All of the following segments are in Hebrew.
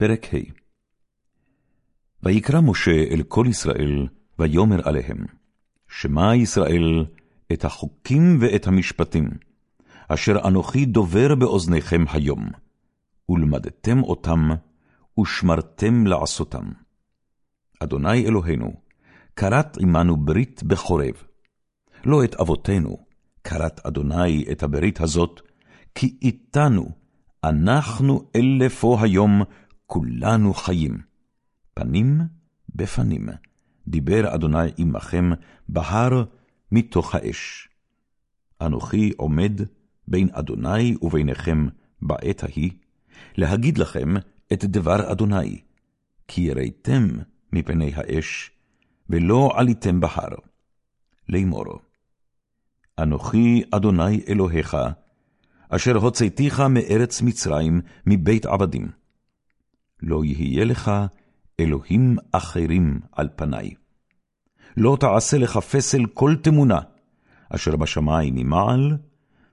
פרק ה' ויקרא משה אל כל ישראל, ויאמר עליהם, שמע ישראל את החוקים ואת המשפטים, אשר אנוכי דובר באוזניכם היום, ולמדתם אותם, ושמרתם לעשותם. אדוני אלוהינו, כרת עמנו ברית בחורב. לא את אבותינו, כרת אדוני את הברית הזאת, כי איתנו, אנחנו אלה פה היום, כולנו חיים. פנים בפנים, דיבר אדוני עמכם בהר מתוך האש. אנוכי עומד בין אדוני וביניכם בעת ההיא, להגיד לכם את דבר אדוני, כי יראתם מפני האש, ולא עליתם בהר. לאמור, אנוכי אדוני אלוהיך, אשר הוצאתיך מארץ מצרים, מבית עבדים. לא יהיה לך אלוהים אחרים על פניי. לא תעשה לך פסל כל תמונה, אשר בשמיים ממעל,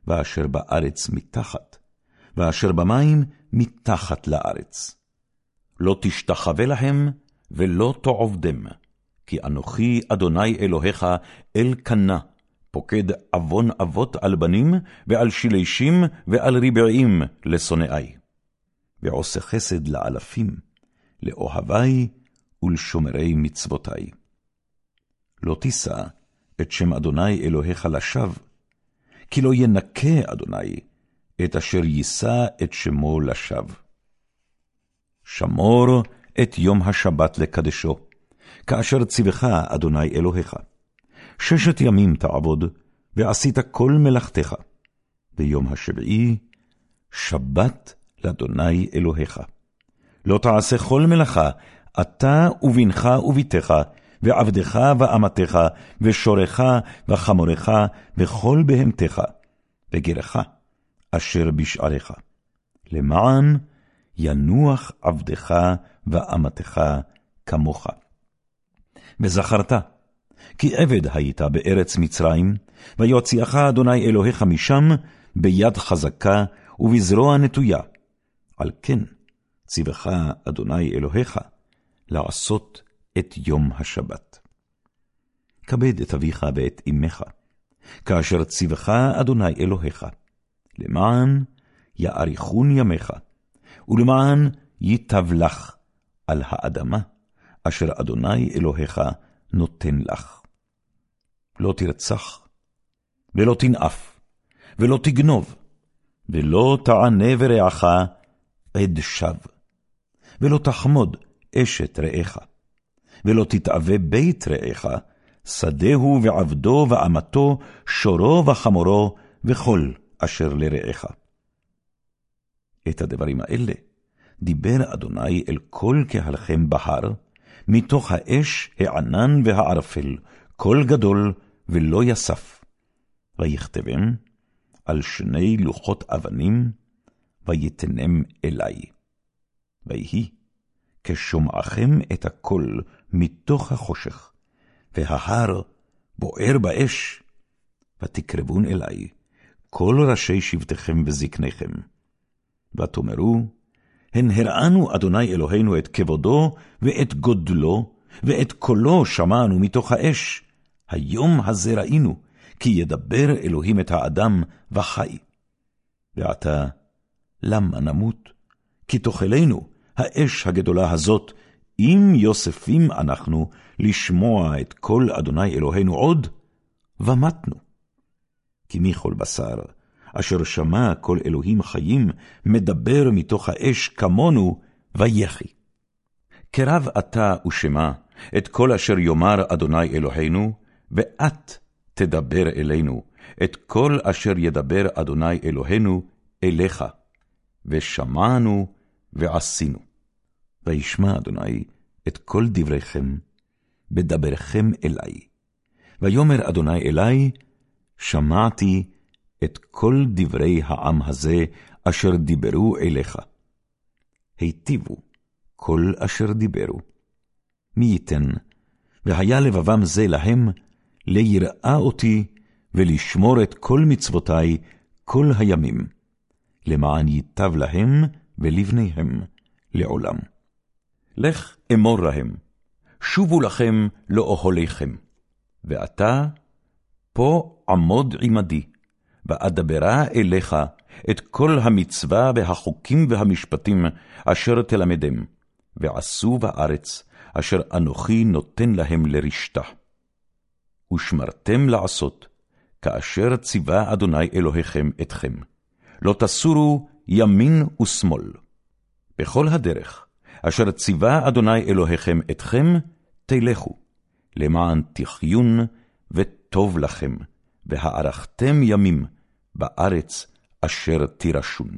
ואשר בארץ מתחת, ואשר במים מתחת לארץ. לא תשתחווה להם, ולא תעובדם, כי אנוכי אדוני אלוהיך אל קנה, פוקד עוון אבות על בנים, ועל שלישים ועל רבעים לשונאי. ועושה חסד לאלפים, לאוהבי ולשומרי מצוותי. לא תישא את שם אדוני אלוהיך לשווא, כי לא ינקה אדוני את אשר יישא את שמו לשווא. שמור את יום השבת לקדשו, כאשר ציווך אדוני אלוהיך. ששת ימים תעבוד, ועשית כל מלאכתך. ביום השביעי, שבת לאדוני אלוהיך. לא תעשה כל מלאכה, אתה ובנך וביתך, ועבדך ואמתך, ושורך וחמורך, וכל בהמתך, וגרך, אשר בשעריך. למען ינוח עבדך ואמתך כמוך. וזכרת, כי עבד היית בארץ מצרים, ויוציאך אדוני אלוהיך משם ביד חזקה ובזרוע נטויה. על כן ציווך אדוני אלוהיך לעשות את יום השבת. כבד את אביך ואת אמך, כאשר ציווך אדוני אלוהיך, למען יאריכון ימיך, ולמען ייטב לך על האדמה, אשר אדוני אלוהיך נותן לך. לא תרצח, ולא תנאף, ולא תגנוב, ולא תענה ברעך עד שווא, ולא תחמוד אשת רעך, ולא תתאווה בית רעך, שדהו ועבדו ואמתו, שורו וחמורו, וכל אשר לרעך. את הדברים האלה דיבר אדוני אל כל קהלכם בהר, מתוך האש, הענן והערפל, קול גדול ולא יסף. ויכתבם על שני לוחות אבנים, ויתנם אלי. ויהי, כשומעכם את הקול מתוך החושך, וההר בוער באש, ותקרבון אלי, כל ראשי שבטכם וזקניכם. ותאמרו, הן הראנו אדוני אלוהינו את כבודו ואת גודלו, ואת קולו שמענו מתוך האש. היום הזה ראינו, כי ידבר אלוהים את האדם וחי. ועתה, למה נמות? כי תאכלנו האש הגדולה הזאת, אם יוספים אנחנו לשמוע את קול אדוני אלוהינו עוד, ומתנו. כי מי כל בשר, אשר שמע כל אלוהים חיים, מדבר מתוך האש כמונו, ויחי. קרב אתה ושמע את כל אשר יאמר אדוני אלוהינו, ואת תדבר אלינו, את כל אשר ידבר אדוני אלוהינו אליך, ושמענו ועשינו. וישמע אדוני את כל דבריכם, בדברכם אלי. ויאמר אדוני אלי, שמעתי את כל דברי העם הזה, אשר דיברו אליך. היטיבו כל אשר דיברו. מי ייתן, והיה לבבם זה להם, ליראה אותי, ולשמור את כל מצוותי כל הימים, למען ייטב להם ולבניהם לעולם. לך אמור להם, שובו לכם לאוהליכם. ועתה, פה עמוד עמדי, ואדברה אליך את כל המצווה והחוקים והמשפטים אשר תלמדם, ועשו בארץ אשר אנוכי נותן להם לרשתה. ושמרתם לעשות, כאשר ציווה אדוני אלוהיכם אתכם, לא תסורו ימין ושמאל. בכל הדרך, אשר ציווה אדוני אלוהיכם אתכם, תלכו, למען תחיון וטוב לכם, והארכתם ימים בארץ אשר תירשון.